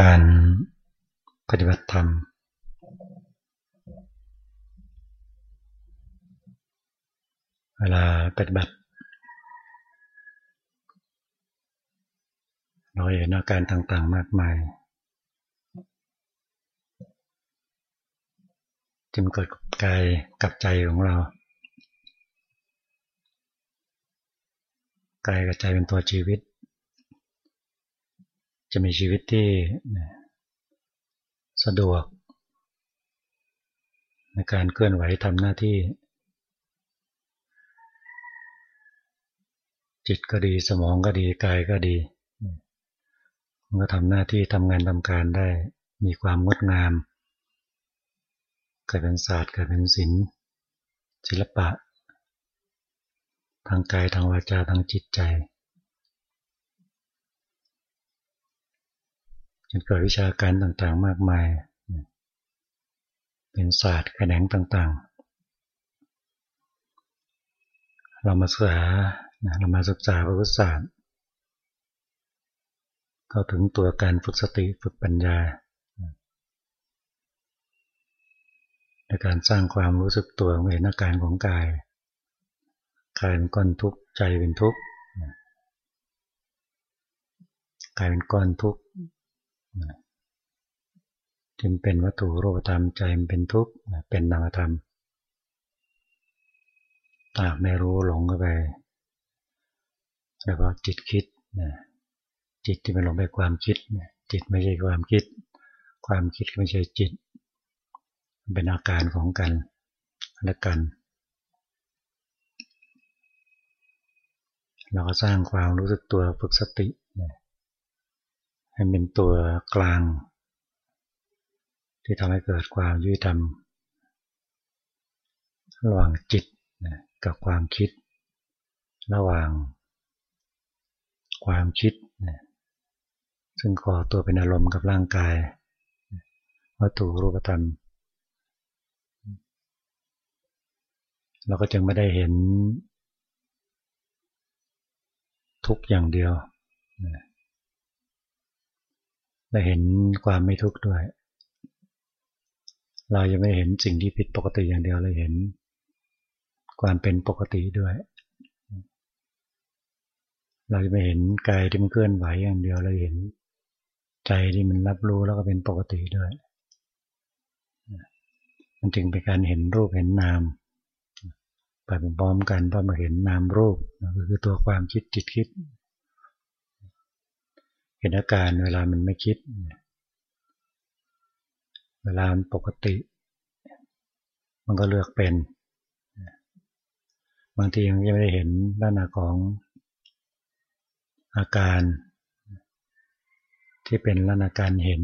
การปฏิบัติธรรม เวลาปฏิบัติ เราเห็นอาการต่างๆมากมาย จึงเกิดกับกายกับใจของเรา กายกับใจเป็นตัวชีวิต จะมีชีวิตที่สะดวก ในการเคลื่อนไหวทำหน้าที่ จิตก็ดีสมองก็ดีกายก็ดี มันก็ทำหน้าที่ทำงานทำการได้มีความงดงามเกิดเป็นศาสตร์เกิดเป็นศิลป์ศิลปะ ทางกายทางวาจาทางจิตใจ จนเกิดวิชาการต่างๆ มากมาย เป็นศาสตร์แขนงต่างๆ เรามาศึกษาเรามาศึกษาพระพุทธศาสตร์เข้าถึงตัวการฝึกสติฝึกปัญญาในการสร้างความรู้สึกตัวเห็นอาการของกายกายเป็นก้อนทุกข์ใจเป็นทุกข์กายเป็นก้อนทุกข์ จึงเป็นวัตถุโลกธรรมใจมันเป็นทุกข์เป็นนามธรรมตาไม่รู้หลงเข้าไปแล้วก็จิตคิดจิตที่มันหลงไปความคิดจิตไม่ใช่ความคิด ความคิดไม่ใช่จิต เป็นอาการของกันและกัน เราก็สร้างความรู้สึกตัวฝึกสติ ให้เป็นตัวกลาง ที่ทำให้เกิดความยุติธรรมระหว่างจิตกับความคิด ระหว่าง ความคิด ซึ่งก่อตัวเป็นอารมณ์กับร่างกาย วัตถุรูปธรรม เราก็จึงไม่ได้เห็นทุกอย่างเดียว ได้เห็นความไม่ทุกข์ด้วย เรายังไม่เห็นสิ่งที่ผิดปกติอย่างเดียวเราเห็น ความเป็นปกติด้วย เราจะไม่เห็นกายที่มันเคลื่อนไหวอย่างเดียวเราเห็น ใจที่มันรับรู้แล้วก็เป็นปกติด้วย มันจึงเป็นการเห็นรูปเห็นนามไปพร้อมกันพอมาเห็นนามรูปก็คือตัวความคิดจิตคิด เห็นอาการเวลามันไม่คิด เวลามันปกติ มันก็เลือกเป็น บางทียังไม่ได้เห็นด้านหน้าของอาการที่เป็นลักษณะการเห็น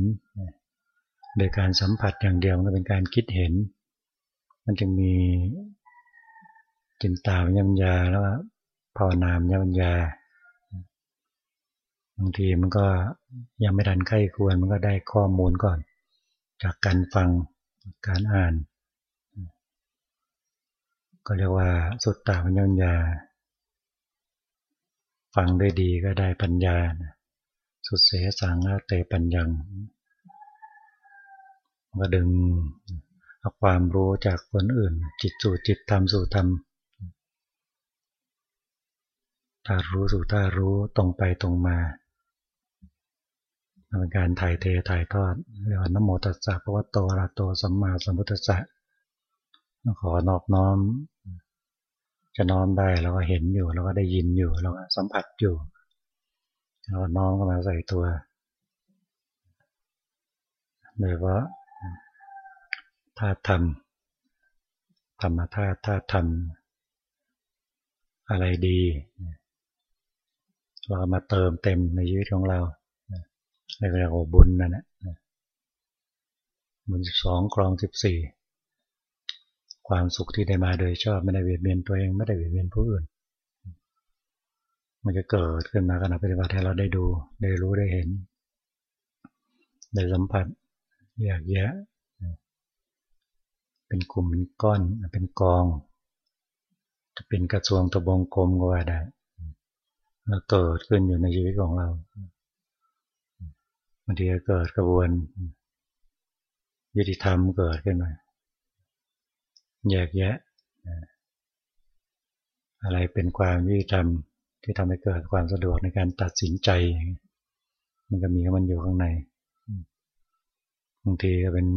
โดยการสัมผัสอย่างเดียวมันเป็นการคิดเห็น มันจึงมีจินตาวิญญาณแล้วภาวนามญญาณ บางทีมันก็ยังไม่ทันใกล้ควรมันก็ได้ข้อมูลก่อน จากการฟังการอ่าน ก็เรียกว่าสุดตาวิญญา ฟังได้ดีก็ได้ปัญญา สุดเสสังเตปัญญังก็ดึงเอาความรู้จากคนอื่น จิตสู่จิตธรรมสู่ธรรมธารู้สู่ธารู้ตรงไปตรงมา เป็นการถ่ายเทถ่ายทอดเรียกว่านโมตัสสะพระวะโตระโตสัมมาสัมพุทธัสสะขอนอบน้อม จะน้อมได้เราก็เห็นอยู่เราก็ได้ยินอยู่เราก็สัมผัสอยู่เราน้อมก็มาใส่ตัวโดยว่าธาตุธรรมธรรมธาตุธาตุธรรม อะไรดี เรามาเติมเต็มในชีวิตของเรา เรียกว่าบุญนั่นแหละบุญสิบสองกรองสิบสี่ความสุขที่ได้มาโดยชอบไม่ได้เบียดเบียนตัวเองไม่ได้เบียดเบียนผู้อื่น มันจะเกิดขึ้นมาขณะปฏิบัติให้เราได้ดู ได้รู้ได้เห็น ได้สัมผัสอยากแยะ เป็นกลุ่มเป็นก้อนเป็นกอง จะเป็นกระทรวงตะบงกรมก็ว่าได้เกิดขึ้นอยู่ในชีวิตของเรา บางทีเกิดกระบวน ยุติธรรมเกิดขึ้นมาแยกแยะ อะไรเป็นความยุติธรรมที่ทำให้เกิดความสะดวกในการตัดสินใจ มันก็มีมันอยู่ข้างในบางทีก็เป็น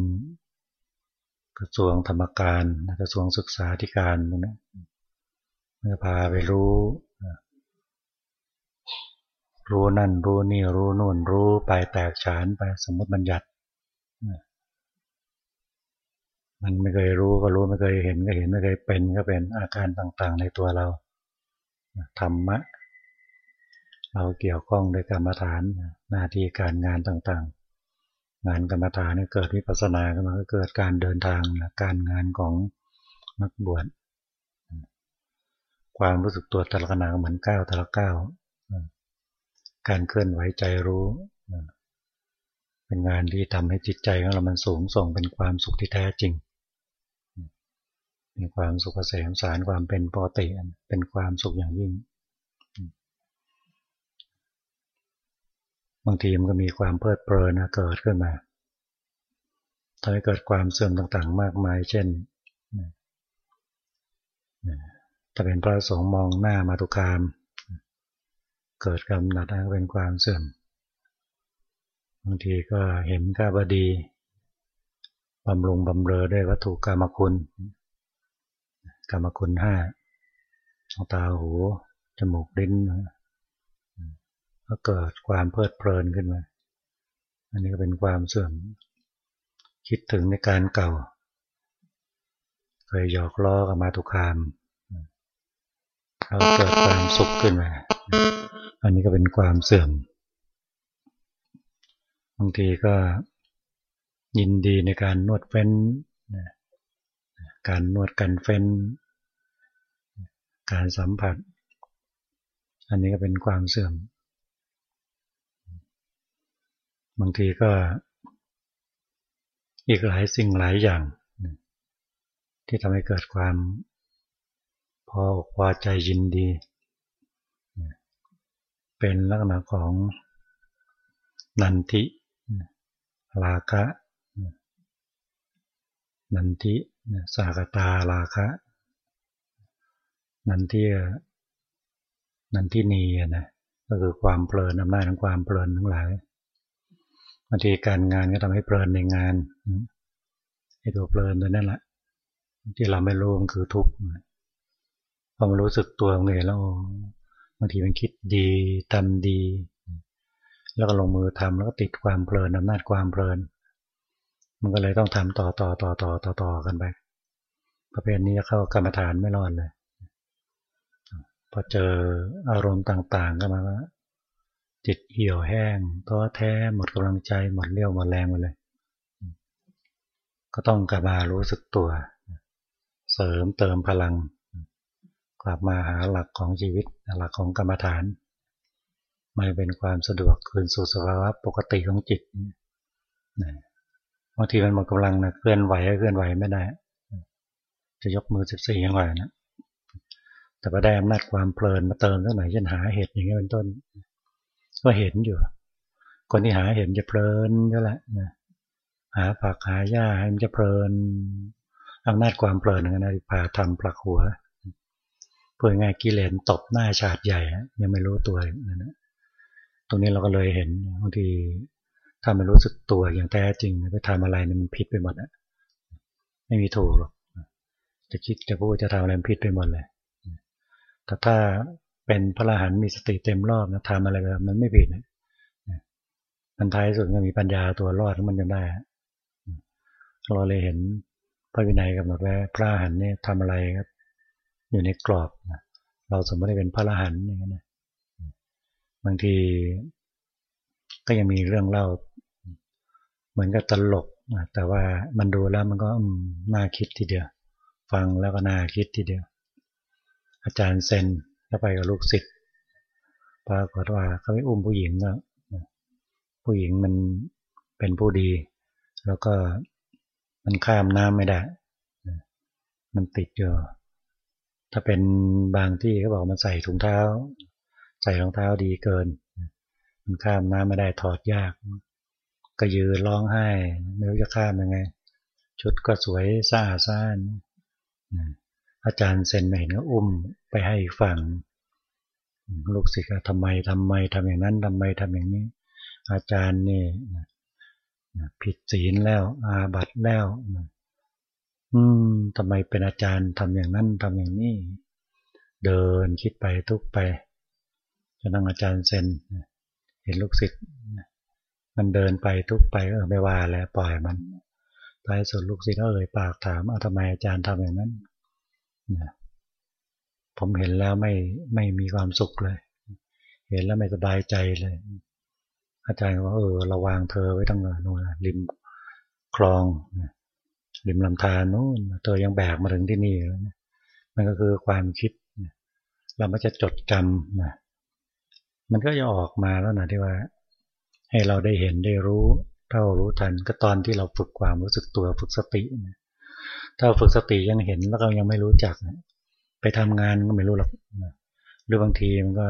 กระทรวงธรรมการกระทรวงศึกษาธิการพวกนี้เมื่อพาไปรู้ รู้นั่นรู้นี่รู้นู่นรู้ไปแตกฉานไปสมมติบัญญัติ มันไม่เคยรู้ก็รู้ไม่เคยเห็นก็เห็นไม่เคยเป็นก็เป็นอาการต่างๆ ในตัวเราธรรมะ เราเกี่ยวข้องโดยกรรมฐานหน้าที่การงานต่างๆ งานกรรมฐานเกิดวิปัสสนาขึ้นมาก็เกิดการเดินทางการงานของนักบวชความรู้สึกตัวแต่ละขณะเหมือนก้าวแต่ละก้าว การเคลื่อนไหวใจรู้เป็นงานที่ทำให้จิตใจของเรามันสูงส่งเป็นความสุขที่แท้จริงมีความสุขเกษมสารความเป็นปกติเป็นความสุขอย่างยิ่ง บางทีมันก็มีความเพลิดเพลินเกิดขึ้นมาทำให้เกิดความเสื่อมต่างๆ มากมาย เช่นถ้าเป็นพระสงฆ์มองหน้ามาตุคาม เกิดกำหนัดก็เป็นความเสื่อมบางทีก็เห็นกาบดีบำรุงบำเรอด้วยวัตถุกรรมคุณกรรมคุณห้าตาหู จมูกลิ้นก็เกิดความเพลิดเพลินขึ้นมา อันนี้ก็เป็นความเสื่อม คิดถึงในการเก่า เคยหยอกล้อกับมาตุคามเราเกิดความสุขขึ้นมา อันนี้ก็เป็นความเสื่อม บางทีก็ยินดีในการนวดเฟ้น การนวดกันเฟ้น การสัมผัส อันนี้ก็เป็นความเสื่อม บางทีก็อีกหลายสิ่งหลายอย่าง ที่ทำให้เกิดความพอพอใจยินดี เป็นลักษณะของนันทิลาคะนันทิสากตาลาคะ นันทีนันทีนีนะก็คือความเพลินอำนาจของความเพลินทั้งหลายบางทีการงานก็ทำให้เพลินในงานไอ้ตัวเพลินตัวนั่นแหละที่เราไม่รู้มันคือทุกข์พอมารู้สึกตัวเงยแล้ว บางทีมันคิดดีทำดี แล้วก็ลงมือทำแล้วก็ติดความเพลินอำนาจความเพลิน มันก็เลยต้องทำต่อต่อต่อต่อต่อต่อกันไปประเภทนี้เข้ากรรมฐานไม่รอดเลย พอเจออารมณ์ต่างๆก็มาว่าจิตเหี่ยวแห้งท้อแท้หมดกำลังใจหมดเรี่ยวหมดแรงไปเลย ก็ต้องกลับมารู้สึกตัว เสริมเติมพลัง กลับมาหาหลักของชีวิตหลักของกรรมฐานมันเป็นความสะดวกคืนสู่สภาวะปกติของจิตบางทีมันหมดกำลังนะเคลื่อนไหวเคลื่อนไหวไม่ได้ จะยกมือสิบสี่ยังไงนะแต่พอได้อำนาจความเพลินมาเติมสักหน่อยเช่นหาเห็ดอย่างเงี้ยเป็นต้น ก็เห็นอยู่ คนที่หาเห็นจะเพลินก็แหละหาผักหาหญ้าให้มันจะเพลินอำนาจความเพลินนะพาทำปลักหัว พื่อง่ายกิเลนตบหน้าฉาดใหญ่ยังไม่รู้ตัวนั่นตรงนี้เราก็เลยเห็นบางทีถ้าไม่รู้สึกตัวอย่างแท้จริงไปทำอะไรมันผิดไปหมดอะไม่มีถูกหรอกจะคิดจะพูดจะทำอะไรผิดไปหมดเลยแต่ถ้าเป็นพระอรหันต์มีสติเต็มรอบนะทำอะไรแบบมันไม่ผิดนะมันท้ายสุดก็มีปัญญาตัวรอดมันจนได้เราเลยเห็นพระวินัยกำหนดไว้พระอรหันต์เนี่ยทำอะไรครับ อยู่ในกรอบเราสมมติเป็นพระอรหันต์อย่างนี้นะบางทีก็ยังมีเรื่องเล่า เหมือนกับตลกแต่ว่ามันดูแล้วมันก็น่าคิดทีเดียว ฟังแล้วก็น่าคิดทีเดียว อาจารย์เซนก็ไปกับลูกศิษย์ปรากฏว่าเขาไม่อุ้มผู้หญิงนะผู้หญิงมันเป็นผู้ดี แล้วก็มันข้ามน้ำไม่ได้ มันติดอยู่ ถ้าเป็นบางที่เขาบอกมันใส่ถุงเท้า ใส่รองเท้าดีเกิน มันข้ามน้ำไม่ได้ถอดยาก ก็ยืนร้องไห้ไม่รู้จะข้ามยังไง ชุดก็สวยสะอาดซ่านอาจารย์เซนเห็นก็อุ้มไปให้อีกฝั่ง ลูกศิษย์ทำไมทำไมทำอย่างนั้นทำไมทำอย่างนี้ อาจารย์นี่ผิดศีลแล้วอาบัตแล้ว อืมทำไมเป็นอาจารย์ทำอย่างนั้นทำอย่างนี้ เดินคิดไปทุกไปจะนั่งอาจารย์เซนเห็นลูกศิษย์มันเดินไปทุกไปเออไม่ว่าแล้วปล่อยมันท้ายสุดลูกศิษย์ก็เอ่ยปากถามเอาทำไมอาจารย์ทำอย่างนั้นผมเห็นแล้วไม่ไม่มีความสุขเลย เห็นแล้วไม่สบายใจเลย อาจารย์ว่าเออระวางเธอไว้ตั้งนู่นริมคลอง ริมลำธารนู้นเธอยังแบกมาถึงที่นี่แล้วนะมันก็คือความคิด เราไม่จะจดจำนะมันก็จะออกมาแล้วนะที่ว่า ให้เราได้เห็นได้รู้เท่ารู้ทันก็ตอนที่เราฝึกความรู้สึกตัวฝึกสตินะถ้าฝึกสติยังเห็นแล้วก็ยังไม่รู้จักนะไปทำงานก็ไม่รู้หรอกหรือบางทีมันก็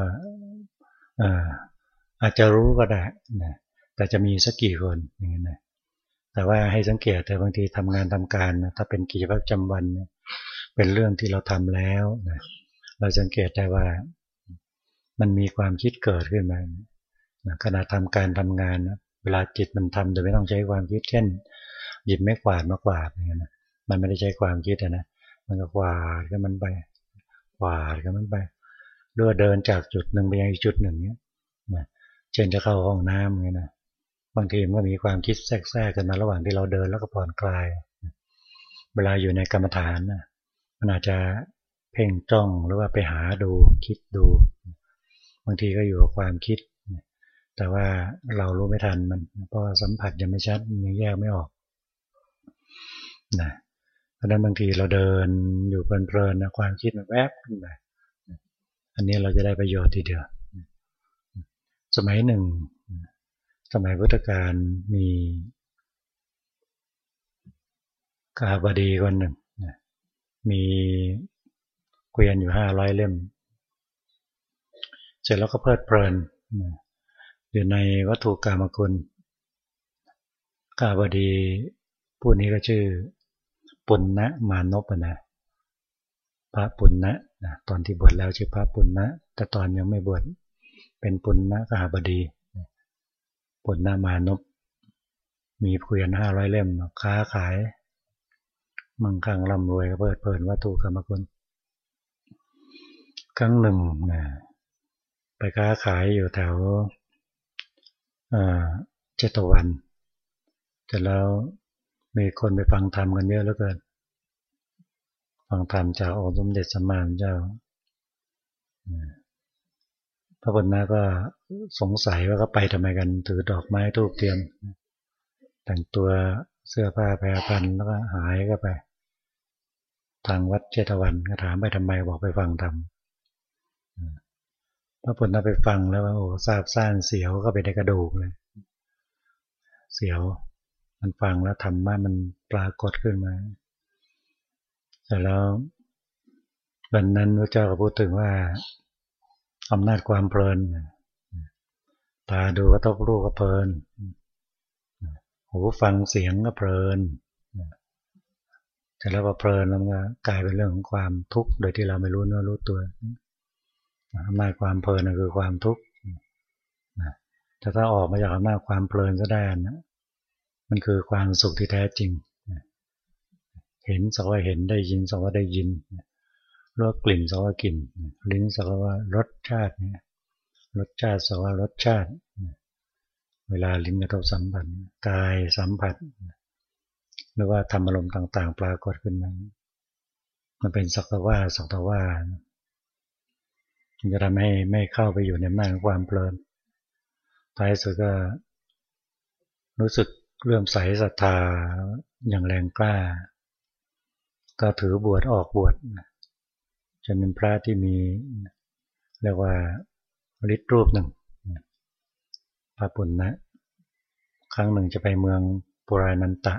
อาจจะรู้ก็ได้นะแต่จะมีสักกี่คนอย่างนี้นะ แต่ว่าให้สังเกตแต่บางทีทำงานทำการนะถ้าเป็นกิจวัตรประจำวันเป็นเรื่องที่เราทำแล้วนะเราสังเกตได้ว่ามันมีความคิดเกิดขึ้นมาขณะทำการทำงานนะเวลาจิตมันทำโดยไม่ต้องใช้ความคิดเช่น หยิบไม้กวาดมากวาดอย่างนี้นะมันไม่ได้ใช้ความคิดนะมันก็กวาดก็มันไปกวาดก็มันไปเรือเดินจากจุดหนึ่งไปยังอีกจุดหนึ่งเนี้ยนะเช่นจะเข้าห้องน้ำอย่างนี้นะ บางทีมันก็มีความคิดแทรกๆกันมาระหว่างที่เราเดินแล้วก็ผ่อนคลาย เวลาอยู่ในกรรมฐานมันอาจจะเพ่งจ้องหรือว่าไปหาดูคิดดู บางทีก็อยู่กับความคิด แต่ว่าเรารู้ไม่ทันมันเพราะสัมผัสยังไม่ชัดยังแยกไม่ออกนะเพราะนั้นบางทีเราเดินอยู่เพลินๆนะความคิดมันแวบขึ้นมาอันนี้เราจะได้ประโยชน์ทีเดียว สมัยหนึ่ง สมัยพุทธกาลมีกาบดีคนหนึ่งมีเกวียนอยู่ห้าร้อยเล่ม เสร็จแล้วก็เพลิดเพลินอยู่ในวัตถุกรรมคุณ กาบดีผู้นี้ก็ชื่อ ปุณณะมานพนะพระปุณณะนะตอนที่บวชแล้วชื่อพระปุณณะแต่ตอนยังไม่บวชเป็นปุณณะกาบดี ปุณณมานพมีเกวียนห้าร้อยเล่มค้าขาย มั่งคั่งร่ำรวยก็เปิดเพลินวัตถุกรรมคุณครั้งหนึ่งนะไปค้าขายอยู่แถวเจตวันแต่แล้วมีคนไปฟังธรรมกันเยอะเหลือเกิน ฟังธรรมจากองค์สมเด็จสมานเจ้า พระพุทธนาก็สงสัยว่าเขาไปทำไมกันถือดอกไม้ทูบเทียนแต่งตัวเสื้อผ้าแพรพันแล้วก็หายก็ไป ทางวัดเจตวันก็ถามไปทำไมบอกไปฟังธรรมพระพุทธไปฟังแล้วว่าโอ้ทราบซ่านเสียวก็ไปในกระดูกเลย เสียว มันฟังแล้วธรรมะมันปรากฏขึ้นมาแต่แล้ววันนั้นพระเจ้าก็พูดถึงว่า อำนาจความเพลิน ตาดูก็ต้องรู้ก็เพลิน หูฟังเสียงก็เพลินแต่แล้วพอเพลินแล้วมันก็กลายเป็นเรื่องของความทุกข์โดยที่เราไม่รู้เนื้อรู้ตัวอำนาจความเพลินคือความทุกข์แต่ถ้าออกมาจากอำนาจความเพลินก็ได้นะมันคือความสุขที่แท้จริง เห็นสักว่าเห็นได้ยินสักว่าได้ยิน รสกลิ่นสักว่ากลิ่น ลิ้นสักว่ารสชาติเนี่ยรสชาติสักว่ารสชาติ เวลาลิ้นกระทบสัมผัสกายสัมผัสหรือว่าธรรมอารมณ์ต่าง ๆ ปรากฏขึ้นมามันเป็นสักว่าสักว่าจะทำให้ไม่เข้าไปอยู่ในม่านความเพลินท้ายสุดก็รู้สึกเรื่มใสศรัทธาอย่างแรงกล้า ก็ถือบวชออกบวช จะเป็นพระที่มีเรียกว่าฤทธิ์รูปหนึ่งพระปุณณนะครั้งหนึ่งจะไปเมืองปุรานันตะ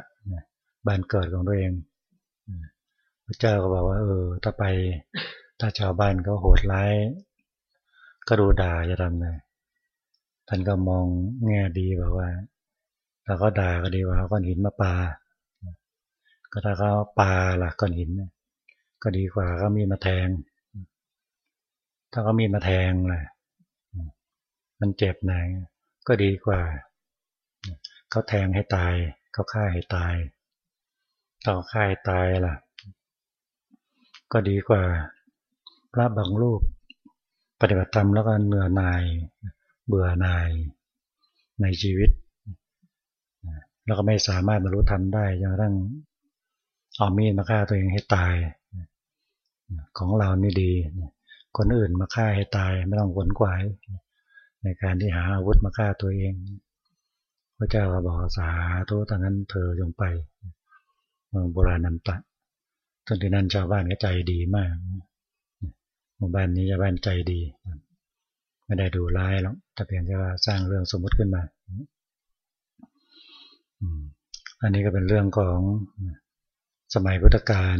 บ้านเกิดของตัวเองพระเจ้าก็บอกว่า เออ ถ้าไปถ้าชาวบ้านเขาโหดร้ายก็ดูด่าจะทำไงท่านก็มองแง่ดีแบบว่าถ้าเขาด่าก็ดีว่าก้อนหินมาปาก็ถ้าเขาปาล่ะก้อนหิน ก็ดีกว่าเขามีมาแทง ถ้าเขามีมาแทงล่ะมันเจ็บหนก็ดีกว่า เขาแทงให้ตาย เขาฆ่าให้ตายถ้าเขาฆ่าให้ตายล่ะ ก็ดีกว่า พระบางรูป ปฏิบัติธรรมแล้วก็เหนื่อยหน่าย เบื่อหน่ายในชีวิตแล้วก็ไม่สามารถบรรลุธรรมได้จนกระทั่งเอามีดมาฆ่าตัวเองให้ตาย ของเรานี่ดี คนอื่นมาฆ่าให้ตายไม่ต้องขวนขวาย ในการที่หาอาวุธมาฆ่าตัวเอง พระเจ้าก็บอกสาธุตอนนั้นเธอจงไปเมืองโบราณนันตะตอนที่นั่นชาวบ้านก็ใจดีมากหมู่บ้านนี้ชาวบ้านใจดี ไม่ได้ดูร้ายหรอกแต่เพียงแค่ว่าสร้างเรื่องสมมติขึ้นมาอันนี้ก็เป็นเรื่องของสมัยพุทธกาล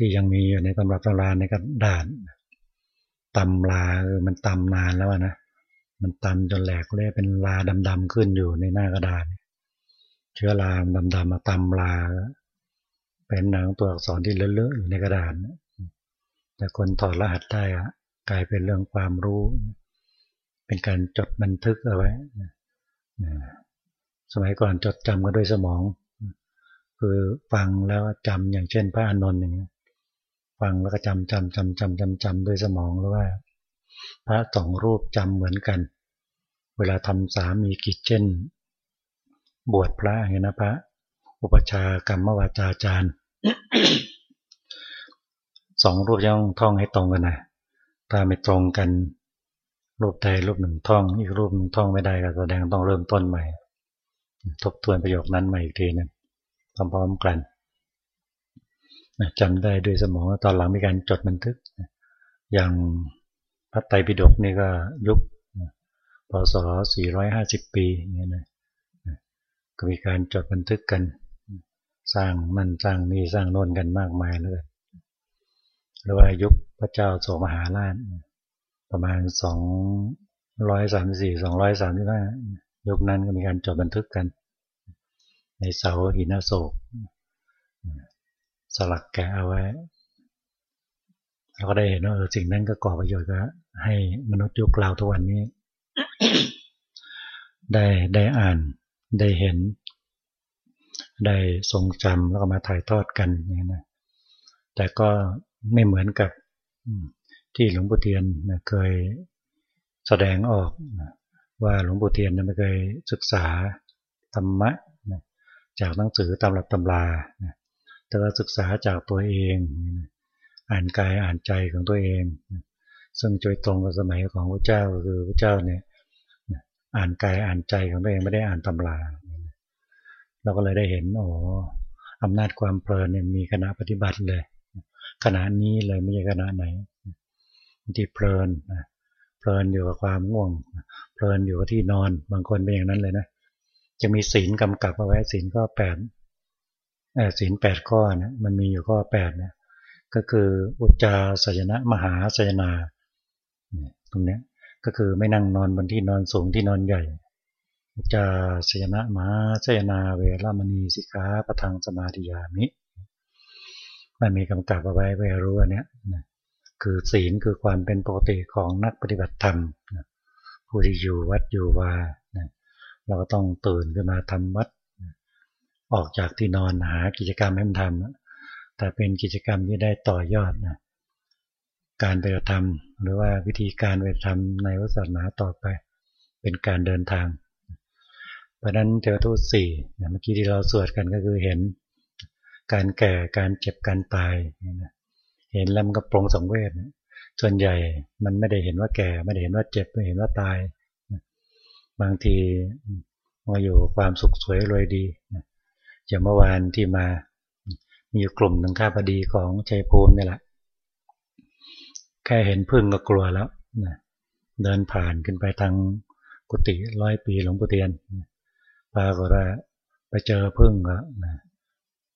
ที่ยังมีอยู่ในตำรับตำราในกระดาษตำลาเออมันตำนานแล้วนะมันตำจนแหลกเลยเป็นลาดำๆขึ้นอยู่ในหน้ากระดาษเชื้อราดำๆมาตำลา เป็นหนังตัวอักษรที่เลอะๆอยู่ในกระดาษแต่คนถอดรหัสได้อะกลายเป็นเรื่องความรู้ เป็นการจดบันทึกเอาไว้สมัยก่อนจดจำกันด้วยสมอง คือฟังแล้วจำอย่างเช่นพระอานนท์อย่างนี้ ฟังแล้วก็จำจำจำจำจำจำโดยสมองหรือว่า พระสองรูปจำเหมือนกัน เวลาทำสามีกิจเช่น บวชพระอย่างนี้นะพระ อุปชากรรมวาจาจารย์สองรูปย่องท่องให้ตรงกันนะถ้าไม่ตรงกัน รูปใดรูปหนึ่งท่อง อีกรูปหนึ่งท่องไม่ได้ก็แสดงต้องเริ่มต้นใหม่ ทบทวนประโยคนั้นใหม่อีกทีนึงพร้อมๆกัน จำได้ด้วยสมองตอนหลังมีการจดบันทึก อย่างพระไตรปิฎกนี่ก็ยุคพศ 450 ปีเนี่ยนะก็มีการจดบันทึกกัน สร้างนั่นสร้างนี่สร้างโน่นกันมากมายเลยหรือว่ายุคพระเจ้าโสมหาราชประมาณ 234 235 ยุคนั้นก็มีการจดบันทึกกัน ในเสาหินโศก สลักแกะเอาไว้เราก็ได้เห็นว่าสิ่งนั้นก็ก่อประโยชน์ก็ให้มนุษย์ยุคเราทุกวันนี้ ได้ได้อ่านได้เห็น ได้ทรงจำแล้วก็มาถ่ายทอดกันอย่างนี้นะแต่ก็ไม่เหมือนกับที่หลวงปู่เทียนเคยแสดงออกว่าหลวงปู่เทียนไม่เคยศึกษาธรรมะจากหนังสือตำรับตำรา แต่ว่าศึกษาจากตัวเอง อ่านกายอ่านใจของตัวเอง ซึ่งจอยตรงกับสมัยของพระเจ้าคือพระเจ้าเนี่ยอ่านกายอ่านใจของตัวเองไม่ได้อ่านตำราเราก็เลยได้เห็นโอ้อำนาจความเพลินเนี่ยมีคณะปฏิบัติเลยขณะนี้เลยไม่ใช่ขณะไหนที่เพลินเพลินอยู่กับความง่วง เพลินอยู่กับที่นอน บางคนเป็นอย่างนั้นเลยนะจะมีศีลกำกับเอาไว้ศีลข้อแปด ศีลแปดข้อนะมันมีอยู่ข้อแปดนะก็คืออุจจาสยนะมหาสยนาตรงนี้ก็คือไม่นั่งนอนบนที่นอนสูงที่นอนใหญ่ อุจจาสยนะมหาสยนาเวรามณีสิกขาประทังสมาธิยามิมันมีกำกับเอาไว้ไว้รู้อันนี้นะคือศีลคือความเป็นปกติของนักปฏิบัติธรรมนะผู้ที่อยู่วัดอยู่วานะเราก็ต้องตื่นขึ้นมาทำวัด ออกจากที่นอนหากิจกรรมให้มันทำแต่เป็นกิจกรรมที่ได้ต่อยอดนะการไปฏิบัติธรรมหรือว่าวิธีการปฏิบัติธรรมในศาสนาต่อไป เป็นการเดินทาง เพราะนั้นเทวทูตสี่เมื่อกี้ที่เราสวดกันก็คือเห็น การแก่การเจ็บการตาย เห็นแล้วมันก็ปรงสังเวชส่วนใหญ่มันไม่ได้เห็นว่าแก่ ไม่ได้เห็นว่าเจ็บไม่เห็นว่าตาย บางทีมาอยู่ความสุขสวยรวยดี อย่างเมื่อวานที่มามีกลุ่มหนึ่งข้าพดีของชัยภูมินี่แหละ แค่เห็นพึ่งก็กลัวแล้วเดินผ่านขึ้นไปทางกุฏิร้อยปีหลวงปู่เทียนปรากฏว่าไปเจอพึ่งก็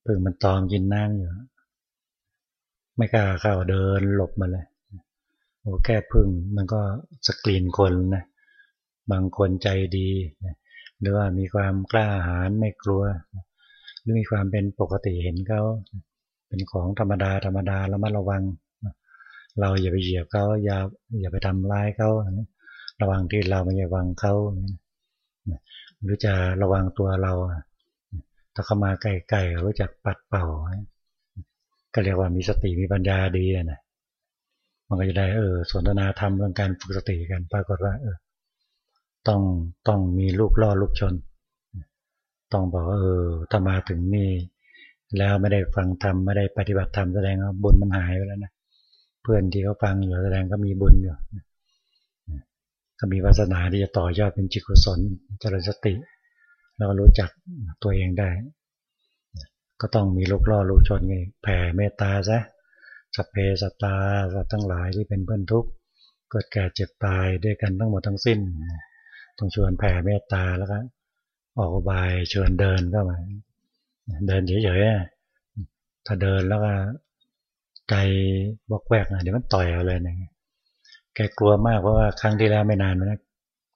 พึ่งมันตอมกินน้ำอยู่ ไม่กล้าเข้าเดินหลบมาเลยโอ้แค่พึ่งมันก็สกรีนคนนะบางคนใจดี หรือว่ามีความกล้าหาญไม่กลัว หรือมีความเป็นปกติเห็นเขาเป็นของธรรมดาธรรมดาแล้วมาระวัง เราอย่าไปเหยียบเขาอย่าอย่าไปทำร้ายเขาระวังที่เราไม่อย่าวังเขาหรือจะระวังตัวเราถ้าเขามาใกล้ๆรู้จักปัดเป่าก็เรียกว่ามีสติมีปัญญาดีนะมันก็จะได้เออสนทนาธรรมเรื่องการฝึกสติกันปรากฏว่าเออต้องต้องมีลูกล่อลูกชน ต้องบอกว่าเออถ้ามาถึงนี่ แล้วไม่ได้ฟังธรรมไม่ได้ปฏิบัติธรรมแสดงว่าบุญมันหายไปแล้วนะเพื่อนที่เขาฟังอยู่แสดงก็มีบุญอยู่ก็มีวาสนาที่จะต่อยอดเป็นจิตกุศลเจริญสติ แล้วก็รู้จักตัวเองได้ ก็ต้องมีลูกล่อลูกชนไงแผ่เมตตาซะสัพเพสัตตาสัตว์ทั้งหลายที่เป็นเพื่อนทุกข์เกิดแก่เจ็บตายด้วยกันทั้งหมดทั้งสิ้นต้องชวนแผ่เมตตาแล้วก็ ออกบายชวนเดินก็มาเดินเฉยๆถ้าเดินแล้วก็ใจวอกแวกเดี๋ยวมันต่อยเอาเลยนะแกกลัวมากเพราะว่าครั้งที่แล้วไม่นานมัน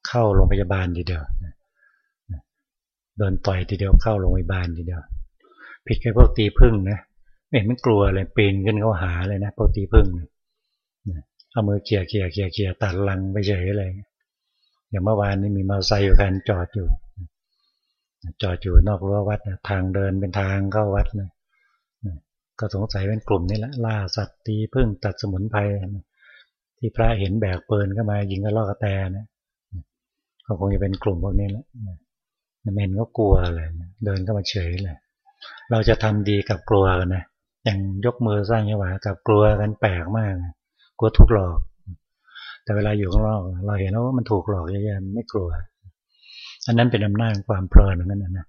เข้าโรงพยาบาลทีเดียวเดินต่อยทีเดียวเข้าโรงพยาบาลทีเดียว ผิดกับพวกตีพึ่งนะไม่เห็นมันกลัวเลยปีนขึ้นเขาหาเลยนะพวกตีพึ่งเอามือเขี่ยเขี่ยเขี่ยเขี่ยตัดลังไปเฉยเลยอย่างเมื่อวานนี้มีมอเตอร์ไซค์อยู่กันจอดอยู่ จอดอยู่นอกรั้ววัดทางเดินเป็นทางเข้าวัดเลยก็สงสัยเป็นกลุ่มนี้แหละล่าสัตว์ตีพึ่งตัดสมุนไพรที่พระเห็นแบกปืนก็มายิงกระลอกกระแตนะก็คงจะเป็นกลุ่มพวกนี้แหละเมนก็กลัวเลยเดินก็มาเฉยเลย เราจะทำดีกับกลัวกันนะอย่างยกมือสร้างยังหวะกับกลัวกันแปลกมากกลัวทุกหลอก แต่เวลาอยู่ข้างนอกเราเห็นว่ามันถูกหลอกเยอะๆไม่กลัว อันนั้นเป็นอำนาจของความเพลินเหมือนกันนะ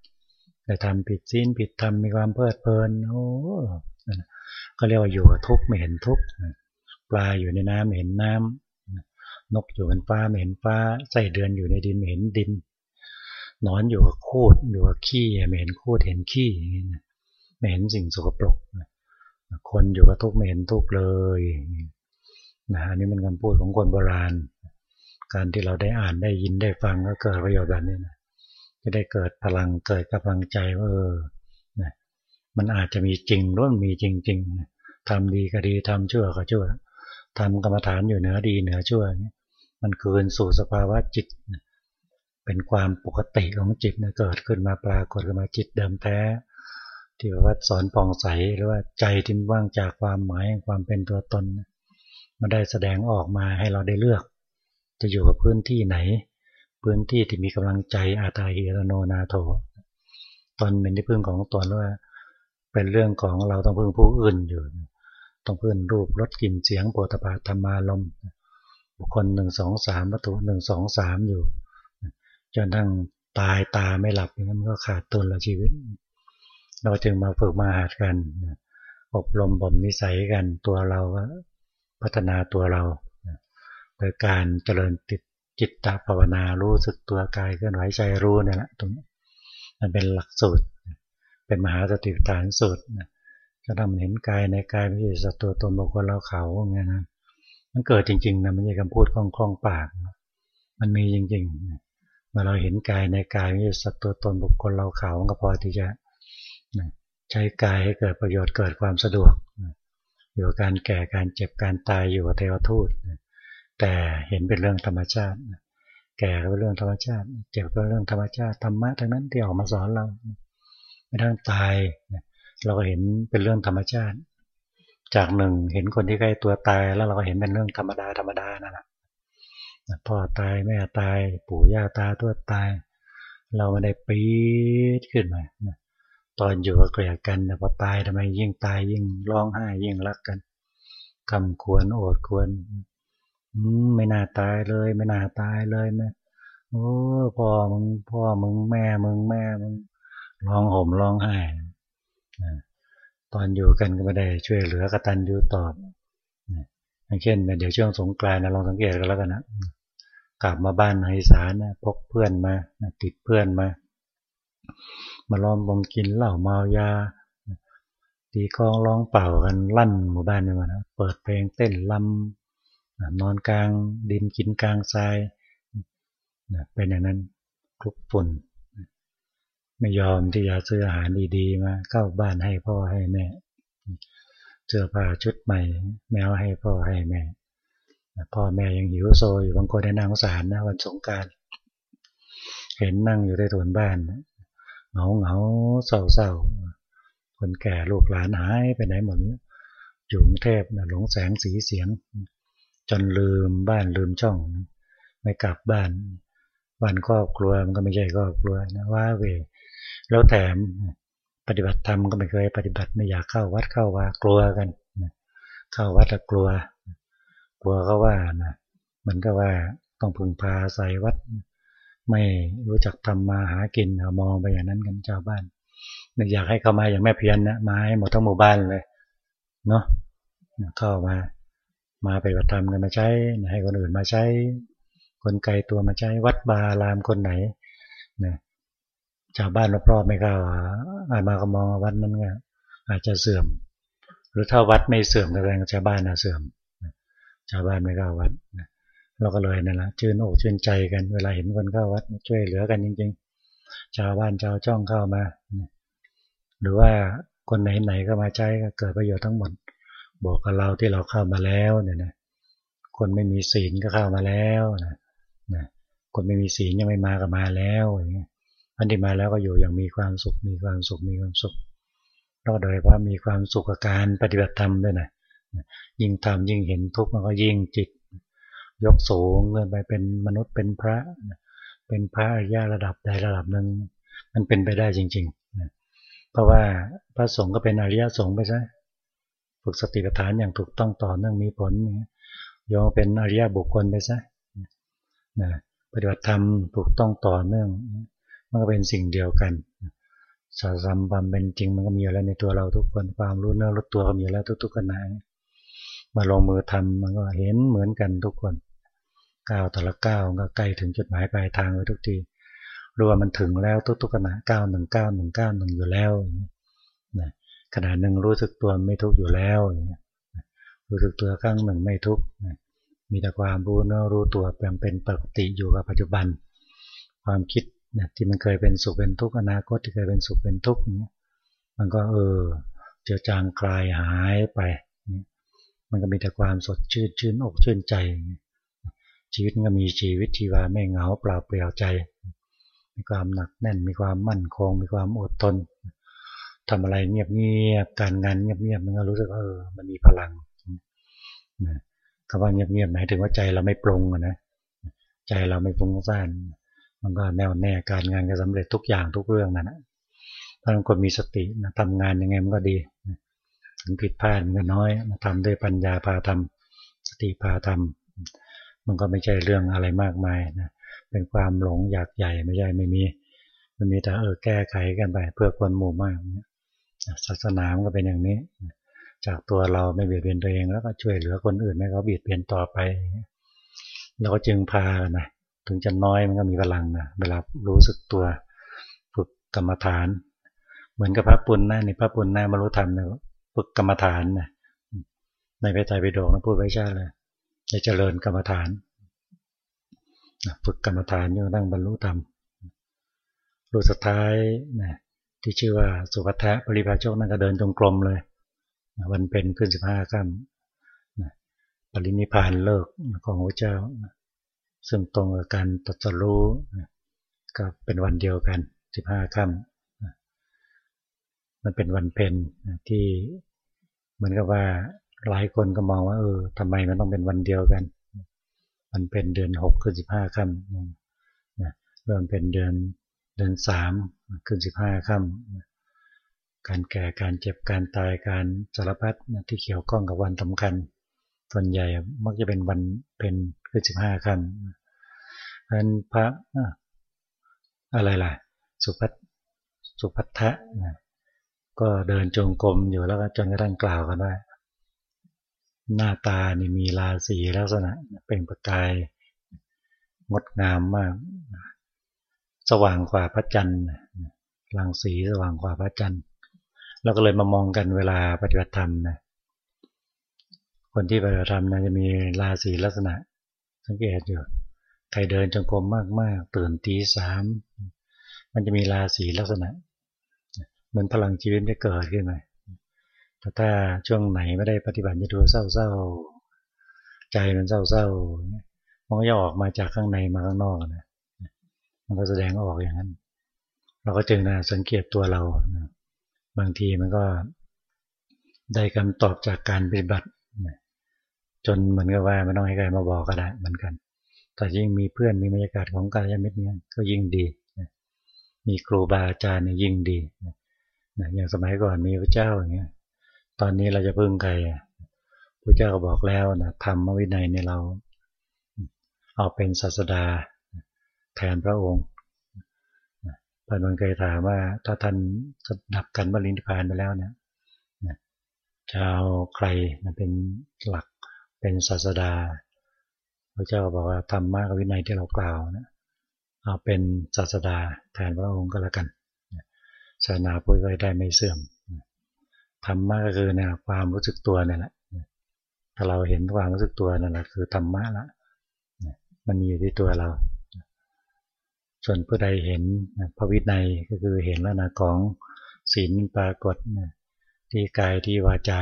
แต่ทำผิดสิ้นผิดทำมีความเพลิดเพลินโอ้ก็เรียกว่าอยู่กับทุกข์ไม่เห็นทุกข์ปลาอยู่ในน้ำเห็นน้ำนกอยู่บนฟ้าเห็นฟ้าไส้เดือนอยู่ในดินเห็นดินนอนอยู่กับคูดอยู่กับขี้ไม่เห็นคูดเห็นขี้อย่างนี้นะไม่เห็นสิ่งสกปรกคนอยู่กับทุกไม่เห็นทุกข์เลยนะอันนี้มันคำพูดของคนโบราณ การที่เราได้อ่านได้ยินได้ฟังก็เกิดประโยชน์แบบนี้นะจะได้เกิดพลังเกิดกำลังใจว่าเออนะมันอาจจะมีจริงร่วมมีจริงๆทำดีก็ดีทำชั่วก็ชั่วทำกรรมฐานอยู่เหนือดีเหนือชั่วมันคืนสู่สภาวะจิต เป็นความปกติของจิตนะเกิดขึ้นมาปรากฏขึ้นมาจิตเดิมแท้ ที่ว่าสอนปองใสหรือว่าใจที่ว่างจากความหมายความเป็นตัวตนมาได้แสดงออกมาให้เราได้เลือก จะอยู่กับพื้นที่ไหน พื้นที่ที่มีกำลังใจอาตาหิรโนนาโถตนเป็นที่พึ่งของตนว่า เป็นเรื่องของเราต้องพึ่งผู้อื่นอยู่ ต้องพื่อนรูปรสกลิ่นเสียงโปรตปาธรรมารมบุคคลหนึ่งสองสามวัตถุหนึ่งสองสามอยู่จนทั้งตายตาไม่หลับอย่างนั้นก็ขาดตุนละชีวิต เราจึงมาฝึกมาหาดกัน อบรมบ่มนิสัยกันตัวเราก็พัฒนาตัวเรา โดยการเจริญติดจิตตภาวนารู้สึกตัวกายเคลื่อนไหวใจรู้เนี่ยแหละตรงนี้มันเป็นหลักสูตร เป็นมหาสติปัฏฐานสูตรจะทำเห็นกายในกายไม่ใช่สัตว์ตัวตนบุคคลเราเขาเงี้ยนะมันเกิดจริงๆนะมันไม่ใช่คำพูดคล่องๆปาก มันมีจริงๆเมื่อเราเห็นกายในกายไม่ใช่สัตว์ตัวตนบุคคลเราเขาก็พอที่จะใช้กายให้เกิดประโยชน์เกิดความสะดวกอยู่กับการแก่การเจ็บการตายอยู่กับเทวทูต แต่เห็นเป็นเรื่องธรรมชาติ แก่ก็เป็นเรื่องธรรมชาติ เจ็บก็เป็นเรื่องธรรมชาติ ธรรมะทั้งนั้นที่ออกมาสอนเราไม่ทั้งตาย เราก็เห็นเป็นเรื่องธรรมชาติ จากหนึ่งเห็นคนที่ใกล้ตัวตาย แล้วเราก็เห็นเป็นเรื่องธรรมดาธรรมดานั่นแหละพ่อตายแม่ตาย ปู่ย่าตาตัวตาย เราไม่ได้ปี๊ดขึ้นมาตอนอยู่ก็เกลียดกันแต่พอตายทำไมยิ่งตายยิ่งร้องไห้ยิ่งรักกันคำควรโอดควร ไม่น่าตายเลย ไม่น่าตายเลยนะโอ้พ่อมึงพ่อมึงแม่มึงแม่มึงร้องห่มร้องไห้ตอนอยู่กันก็ไม่ได้ช่วยเหลือกตันยูตอบอย่างเช่นเดี๋ยวช่วงสงกรานต์ลองสังเกตกันแล้วกันนะกลับมาบ้านในสารนะพกเพื่อนมาติดเพื่อนมา มาล้อมวงกินเหล้าเมายาตีกองร้องเป่ากันลั่นหมู่บ้านไปหมดนะเปิดเพลงเต้นลำ นอนกลางดินกินกลางทรายเป็นอย่างนั้นคลุกฝุ่น ไม่ยอมที่จะซื้ออาหารดีๆมาเข้าบ้านให้พ่อให้แม่เสื้อผ้าชุดใหม่ แมวให้พ่อให้แม่พ่อแม่ยังหิวโซอยู่บางคนในนางสารนะวันสงการเห็นนั่งอยู่ในถนนบ้านเหงาเหงาเศร้าเศร้าคนแก่ลูกหลานหายไปไหนหมดอยู่กรุงเทพหลงแสงสีเสียง จนลืมบ้านลืมช่อง ไม่กลับบ้านบ้านครอบครัวมันก็ไม่ใช่ครอบครัวนะว่าเวแล้วแถมปฏิบัติธรรมก็ไม่เคยปฏิบัติไม่อยากเข้าวัดเข้าว่ากลัวกันเข้าวัดแล้วกลัว กลัวเขาว่านะมันก็ว่าต้องพึงพาใส่วัด ไม่รู้จักทำมาหากินมองไปอย่างนั้นกันชาวบ้านอยากให้เข้ามาอย่างแม่เพียนนะมาให้หมดทั้งหมู่บ้านเลยเนาะเข้ามา มาไปปฏิธรรมกันมาใช้ ให้คนอื่นมาใช้ คนไกลตัวมาใช้วัดบาลามคนไหนนะชาวบ้านรอบๆไม่กล้าอามาก็มองวัดนั้นก็อาจจะเสื่อม หรือถ้าวัดไม่เสื่อมก็แสดงชาวบ้านน่ะเสื่อมชาวบ้านไม่กล้าวัดเราก็เลยนั่นแหละชื่นอกชื่นใจกันเวลาเห็นคนเข้าวัดช่วยเหลือกันจริง ๆ ชาวบ้านชาวจ้องเข้ามา หรือว่าคนไหนๆก็มาใช้ก็เกิดประโยชน์ทั้งหมด บอกกับเราที่เราเข้ามาแล้วเนี่ยนะคนไม่มีศีลก็เข้ามาแล้วนะนะคนไม่มีศีลยังไม่มาก็มาแล้วอย่างเงี้ยอันที่มาแล้วก็อยู่อย่างมีความสุขมีความสุขมีความสุขแล้วโดยเพาะมีความสุขกับการปฏิบัติธรรมด้วยนะยิ่งทำยิ่งเห็นทุกข์มันก็ยิ่งจิต ยกสูงเงินไปเป็นมนุษย์เป็นพระ เป็นพระอริยระดับใดระดับหนึ่งมันเป็นไปได้จริงๆเพราะว่าพระสงฆ์ก็เป็นอริยสงฆ์ไปซะ ฝึกสติปัฏฐานอย่างถูกต้องต่อเนื่องมีผลยอมเป็นอริยบุคคลไปซะนะปฏิบัติธรรมถูกต้องต่อเนื่องมันก็เป็นสิ่งเดียวกันสาสัมความเป็นจริงมันก็มีอยู่แล้วในตัวเราทุกคนความรู้เนื้อรู้ตัวก็มีแล้วทุกๆขณะมาลงมือทำมันก็เห็นเหมือนกันทุกคนก้าวแต่ละก้าวก็ใกล้ถึงจุดหมายปลายทางเลยทุกทีรู้ว่ามันถึงแล้วทุกๆขณะก้าวหนึ่งก้าวหนึ่งก้าวหนึ่งอยู่แล้วนะ ขณะหนึ่งรู้สึกตัวไม่ทุกอยู่แล้วรู้สึกตัวครั้งหนึ่งไม่ทุกมีแต่ความรู้เนื้อรู้ตัวเป็นเป็นปกติอยู่กับปัจจุบัน ความคิดนะที่มันเคยเป็นสุขเป็นทุกข์อนาคตที่เคยเป็นสุขเป็นทุกข์เนี่ยมันก็เออเจือจางคลายหายไป มันก็มีแต่ความสดชื่นชื่นอกชื่นใจ ชีวิตก็มีชีวิตชีวาไม่เหงาเปล่าเปลี่ยวใจ มีความหนักแน่นมีความมั่นคง มีความอดทน ทำอะไรเงียบเงียบการงานเงียบเงียบมันก็รู้สึกเออ มันมีพลังนะคำว่าเงียบเงียบหมายถึงว่าใจเราไม่ปรงนะใจเราไม่ฟุ้งซ่านมันก็แน่วแน่การงานก็สำเร็จทุกอย่างทุกเรื่องนั่นนะถ้าคนมีสตินะทำงานยังไงมันก็ดีถึงผิดพลาดมันก็น้อยมาทำด้วยปัญญาพาทำสติพาทำมันก็ไม่ใช่เรื่องอะไรมากมายนะเป็นความหลงอยากใหญ่ไม่ใช่ไม่มีมันมีแต่เออแก้ไขกันไปเพื่อคนหมู่มาก ศาสนามันก็เป็นอย่างนี้ จากตัวเราไม่เบียดเบียนตัวเอง แล้วก็ช่วยเหลือคนอื่นให้เขาเบียดเบียนต่อไปเราก็จึงพานะถึงจะน้อยมันก็มีพลังนะเวลารู้สึกตัวฝึกกรรมฐาน เหมือนกับพระปุณณนะนี่พระปุณณนะบรรลุธรรมเนี่ยฝึกกรรมฐานนะในพระไตรปิฎกนะพูดไว้ใช่เลยในเจริญกรรมฐานฝึกกรรมฐานอยู่ตั้งบรรลุธรรมรู้สุดท้ายนะ ที่ชื่อว่าสุภัทะปริภาชกนั่นก็เดินจงกรมเลย วันเป็นขึ้นสิบห้าค่ำปรินิพานเลิกของพระเจ้า ซึ่งตรงกับการตัดสรู้ก็เป็นวันเดียวกันสิบห้าค่ำมันเป็นวันเพ็ญที่เหมือนกับว่าหลายคนก็มองว่าเออทำไมมันต้องเป็นวันเดียวกัน มันเป็นเดือนหกขึ้นสิบห้าค่ำเริ่มเป็นเดือน เดือนสามขึ้นสิบห้าค่ำการแก่การเจ็บการตายการสารพัดที่เกี่ยวข้องกับวันสำคัญ ส่วนใหญ่มักจะเป็นวันเป็นคือสิบห้าค่ำเพราะนั้นพระอะไรล่ะ สุพัทสุพัทธะก็เดินจงกรมอยู่แล้วก็จนกระทั่งกล่าวกันว่าหน้าตานี่มีราศีลักษณะเป็นประกายงดงามมาก สว่างกว่าพระจันทร์รังสีสว่างกว่าพระจันทร์เราก็เลยมามองกันเวลาปฏิบัติธรรมนะคนที่ปฏิบัติธรรมนะจะมีราศีลักษณะ สังเกตอยู่ใครเดินจงกรมมากๆตื่นตีสามมันจะมีราศีลักษณะเหมือนพลังชีวิตจะเกิดขึ้นมาแต่ถ้าช่วงไหนไม่ได้ปฏิบัติจะดูเศร้าๆใจมันเศร้าๆมันก็จะออกมาจากข้างในมาข้างนอกนะ มันก็แสดงออกอย่างนั้น เราก็จึงนะสังเกตตัวเราบางทีมันก็ได้คำตอบจากการปฏิบัติจนเหมือนกับว่าไม่ต้องให้ใครมาบอกก็ได้เหมือนกัน แต่ยิ่งมีเพื่อนมีบรรยากาศของการยมิตรเนี่ยก็ยิ่งดี มีครูบาอาจารย์เนี่ยยิ่งดีอย่างสมัยก่อนมีพระเจ้าอย่างเงี้ย ตอนนี้เราจะพึ่งใครพระเจ้าก็บอกแล้วนะธรรมวินัยในเรา เอาเป็นศาสดา แทนพระองค์พระนนเคยถามว่า ถ้าท่านดับกันบริณิพานไปแล้วเนี่ยจะเอาใครเป็นหลักเป็นศาสดาพระเจ้าบอกว่าธรรมะกับวินัยที่เรากล่าวนะเอาเป็นศาสดาแทนพระองค์ก็แล้วกันศาสนาพุทธก็ได้ไม่เสื่อมธรรมะก็คือเนี่ยความรู้สึกตัวนั่นแหละถ้าเราเห็นความรู้สึกตัวนั่นแหละคือธรรมะละมันมีอยู่ที่ตัวเรา ส่วนผู้ใดเห็นพระวินัยก็คือเห็นแล้วนะของศีลปรากฏที่กายที่วาจา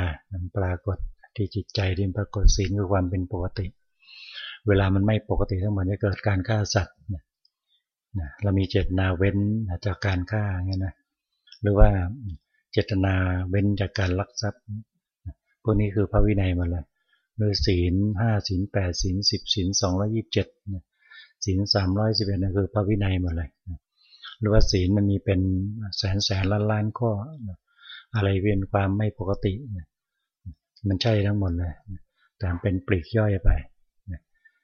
ปรากฏที่จิตใจที่ปรากฏศีลคือความเป็นปกติ เวลามันไม่ปกติทั้งหมดจะเกิดการฆ่าสัตว์เรามีเจตนาเว้นจากการฆ่าเงี้ยนะหรือว่าเจตนาเว้นจากการลักทรัพย์พวกนี้คือพระวินัยมาเลยโดยศีลห้าศีลแปดศีลสิบศีลสองร้อยี่สิบเจ็ด ศีลสามร้อยสิบเอ็ดนั่นคือพระวินัยหมดเลยหรือว่าศีลมันมีเป็นแสนแสนล้านล้านข้ออะไรเป็นความไม่ปกติ มันใช่ทั้งหมดเลยแต่เป็นปลีกย่อยไป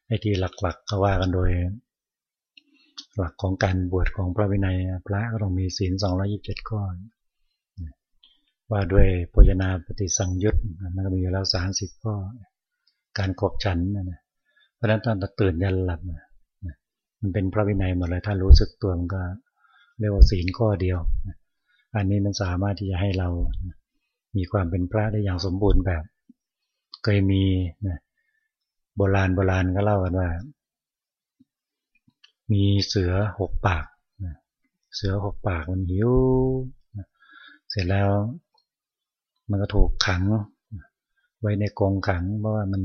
ไอ้ที่หลักๆก็ว่ากันโดย หลักของการบวชของพระวินัยพระก็ต้องมีศีลสองร้อยิบเจ็ดข้อว่าด้วยโภชนาปฏิสังยุตมันก็มีอยู่แล้วสามสิบข้อ การขบฉันนะเพราะฉะนั้นตอนตื่นยันหลับ มันเป็นพระวินัยหมดเลย ถ้ารู้สึกตัวมันก็เรียกว่าศีลข้อเดียว อันนี้มันสามารถที่จะให้เรา มีความเป็นพระได้อย่างสมบูรณ์แบบ เคยมีนะโบราณโบราณก็เล่ากันว่า มีเสือหกปากเสือหกปากมันหิว เสร็จแล้วมันก็ถูกขัง ไว้ในกรงขังเพราะว่ามัน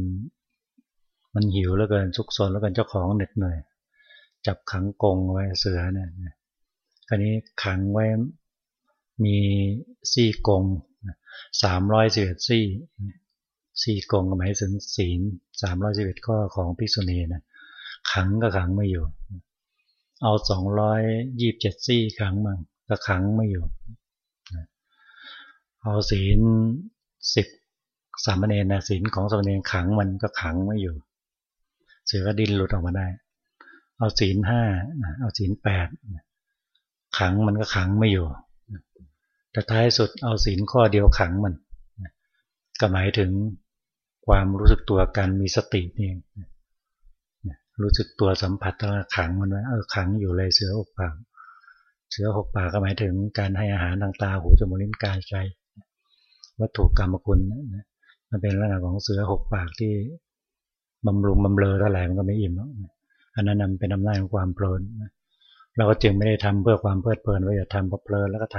มันหิวแล้วเกินซุกซนแล้วกันเจ้าของเหน็ดเหนื่อย จับขังกงไว้เสือเนี่ยคราวนี้ขังไว้มีซี่กงสามร้อยสิบเอ็ดซี่สี่กงหมายถึงศีลสามร้อยสิบเอ็ดข้อของภิกษุณีนะขังก็ขังไม่อยู่ เอาสองร้อยยี่บเจ็ดซี่ขังมั่งก็ขังไม่อยู่ เอาศีลสิบสามเณรนะศีลของสามเณรขังมันก็ขังไม่อยู่เสือก็ดินหลุดออกมาได้ เอาศีลห้าเอาศีลแปดขังมันก็ขังไม่อยู่แต่ท้ายสุดเอาศีลข้อเดียวขังมันก็หมายถึงความรู้สึกตัวการมีสตินี่รู้สึกตัวสัมผัสตล้วขังมันไว้เออขังอยู่เลยเสือหกปากเสือหกปากก็หมายถึงการให้อาหารทางตาหูจมูกลิ้นกายใจวัตถุกรรมคุณมันเป็นลักษณะของเสือหกปากที่บำรุงบำเรอเท่าไหร่มันก็ไม่อิ่ม อันนั้นนเป็นอำนาจของความเพลินเราก็จึงไม่ได้ทำเพื่อความเพลิดเพลินว่าอย่าทำเพลินแล้วก็ท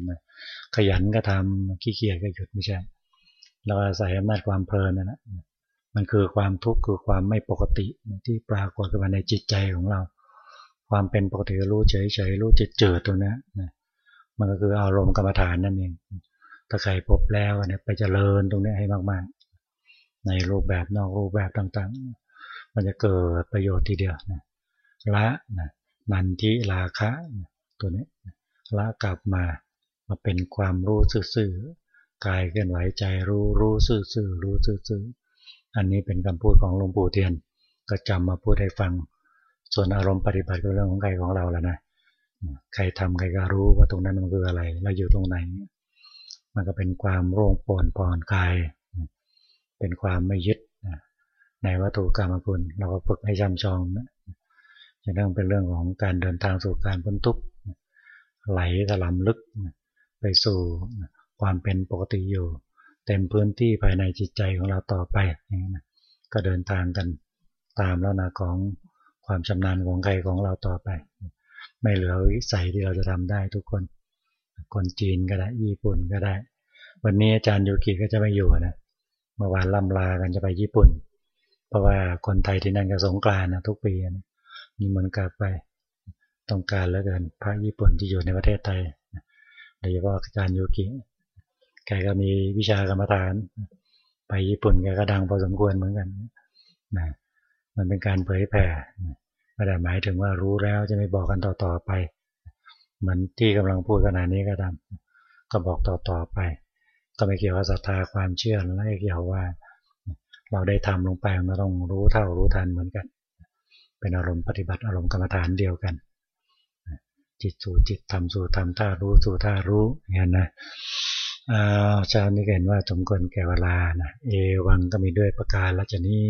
ำขยันก็ทำขี้เกียจก็หยุดไม่ใช่ เราอาศัยอำนาจความเพลินนั่นแหละมันคือความทุกข์คือความไม่ปกติที่ปรากฏขึ้นมาในจิตใจของเรา ความเป็นปกติรู้เฉยเฉยรู้จิตเจิดตัวนี้มันก็คืออารมณ์กรรมฐานนั่นเองถ้าใครพบแล้วเนี่ยไปเจริญตรงนี้ให้มากๆ ในรูปแบบนอกรูปแบบต่างๆ มันจะเกิดประโยชน์ทีเดียวนะละนะนันทิราคะตัวนี้ละกลับมามาเป็นความรู้ซื่อกายเคลื่อนไหวใจรู้รู้ซื่อรู้ซื่ออันนี้เป็นคำพูดของหลวงปู่เทียน ก็จำมาพูดให้ฟัง ส่วนอารมณ์ปฏิบัติก็เรื่องของใครของเราแล้วนะใครทำใครก็รู้ว่าตรงนั้นมันคืออะไรเราอยู่ตรงไหน มันก็เป็นความโล่งโปร่งปอนกาย เป็นความไม่ยึด ในวัตถุกรรมคุณ เราก็ฝึกให้จำชองนะจะต้องเป็นเรื่องของการเดินทางสู่การพ้นทุกข์ไหลถลำลึกไปสู่ความเป็นปกติอยู่ เต็มพื้นที่ภายในจิตใจของเราต่อไปอย่างนี้นะก็เดินทางกันตามแล้วนะของความชำนาญของใครของเราต่อไป ไม่เหลือวิสัยที่เราจะทำได้ทุกคน คนจีนก็ได้ญี่ปุ่นก็ได้ วันนี้อาจารย์โยกิก็จะไม่อยู่นะเมื่อวานล่ำลากันจะไปญี่ปุ่น ราะว่าคนไทยที่นั่นก็สงกรานนะทุกปีนะนี่มันกลับไปต้องการแล้วกันพระญี่ปุ่นที่อยู่ในประเทศไทยโดยเฉพาะอาจารย์โยกิแกก็มีวิชากรรมฐาน ไปญี่ปุ่นแกก็ดังพอสมควรเหมือนกันนะมันเป็นการเผยแผ่ไม่ได้หมายถึงว่ารู้แล้วจะไม่บอกกันต่อๆไป เหมือนที่กำลังพูดขนาดนี้ก็ตามก็บอกต่อๆไป ก็ไม่เกี่ยวกับศรัทธาความเชื่อและเกี่ยวว่า เราได้ทำลงไปเราต้องรู้เท่ารู้ทันเหมือนกัน เป็นอารมณ์ปฏิบัติอารมณ์กรรมฐานเดียวกัน จิตสู่จิตทำสู่ทำท่ารู้สู่ท่ารู้อย่างนั้นนะเช้านี้เห็นว่าสมควรแก่เวลานะเอวังก็มีด้วยประการละจะนี้